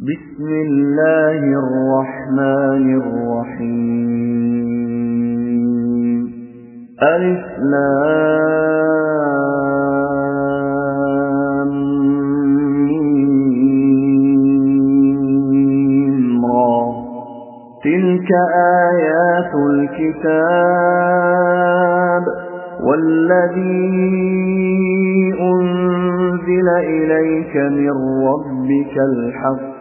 بسم الله الرحمن الرحيم. ألف لام را. تلك آيات الكتاب والذي أنزل إليك من ربك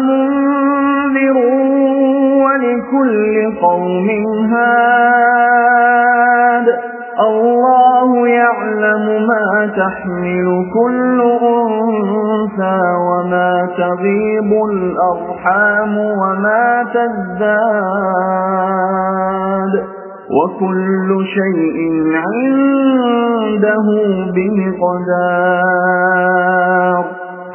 منذر ولكل قوم هاد الله يعلم ما تحمل كل أنثى وما تغيب الأرحام وما تزداد وكل شيء عنده بمقدار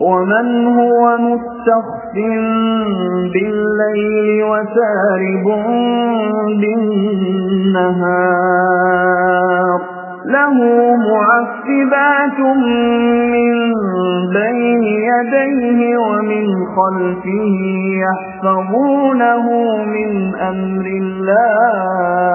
ومن هو مستخف بالليل وسارب بالنهار النهار له معفبات من بين يديه ومن خلفه يحفظونه من أمر الله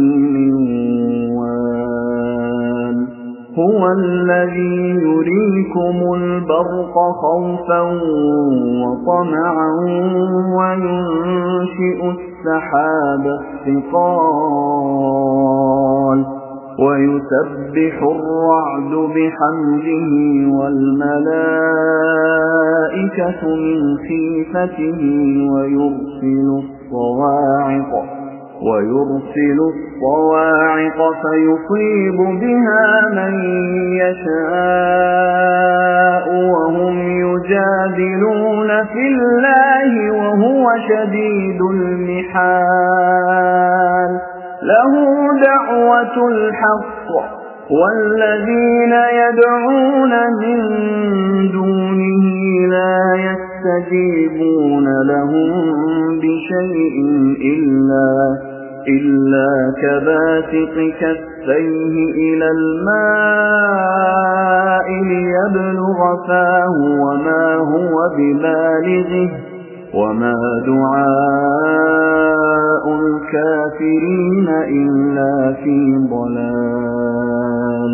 هو الذي يريكم البرق خوفا وطمعا وينشئ السحاب الثقال ويسبح الرعد بحمده والملائكة من خيفته ويرسل الصواعق ويرسل الصواعق فيصيب بها من يشاء وهم يجادلون في الله وهو شديد المحال. له دعوة الحق والذين يدعون من دونه لا يستجيبون لهم بشيء إلا إلا كباسط كفيه إلى الماء ليبلغ فاه وما هو ببالغه وما دعاء الكافرين إلا في ضلال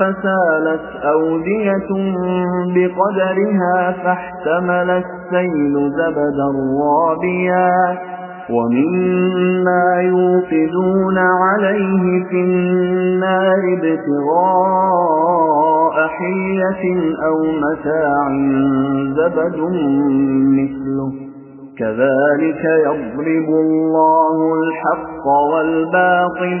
فسالت أودية بقدرها فاحتمل السيل زبدا رابيا ومما يوقدون عليه في النار ابتغاء حية أو متاع زبد مثله. كذلك يضرب الله الحق والباطل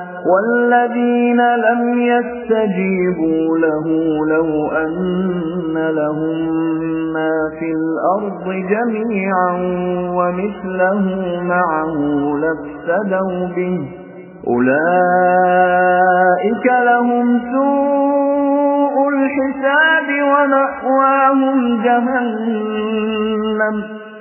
والذين لم يستجيبوا له لو أن لهم ما في الأرض جميعا ومثله معه لافسدوا به أولئك لهم سوء الحساب ومأواهم جهنم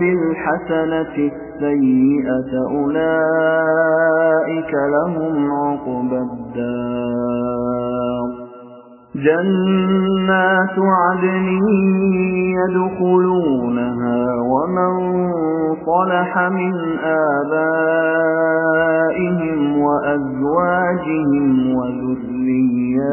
بالحسنة السيئة أولئك لهم عقب الدار. جنات عدن يدخلونها ومن صلح من آبائهم وأزواجهم وذرياتهم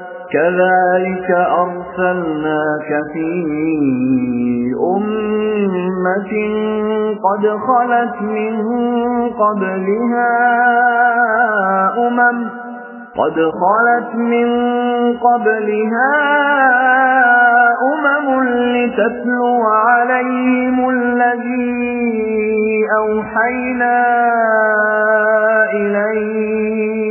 كذلك أرسلناك في أمة قد خلت من قبلها أمم قد خلت من قبلها أمم لتتلو عليهم الذي أوحينا إليك.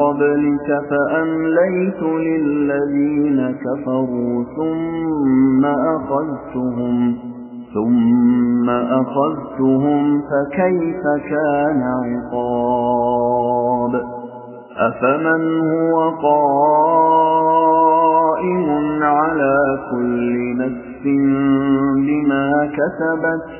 قبلك فأمليت للذين كفروا ثم أخذتهم ثم أخذتهم فكيف كان عقاب؟ أفمن هو قائم على كل نفس بما كسبت؟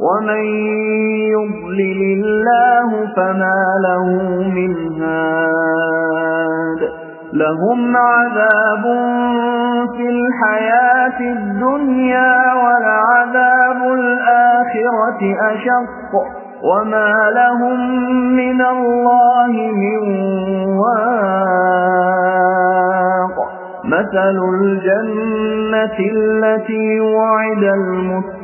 ومن يضلل الله فما له من هاد لهم عذاب في الحياة الدنيا ولعذاب الآخرة أشق وما لهم من الله من واق مثل الجنة التي وعد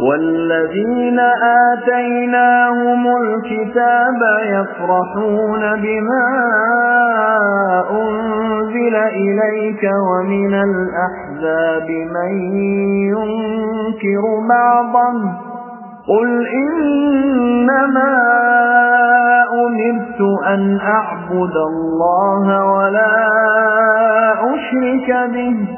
والذين آتيناهم الكتاب يفرحون بما أنزل إليك ومن الأحزاب من ينكر بعضا قل إنما أمرت أن أعبد الله ولا أشرك به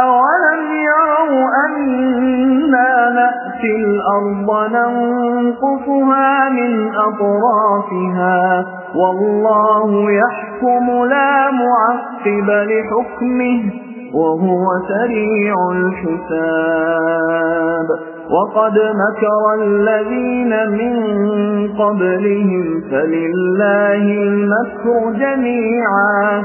أولم يروا أنا نأتي الأرض ننقصها من أطرافها والله يحكم لا معقب لحكمه وهو سريع الحساب وقد مكر الذين من قبلهم فلله المكر جميعا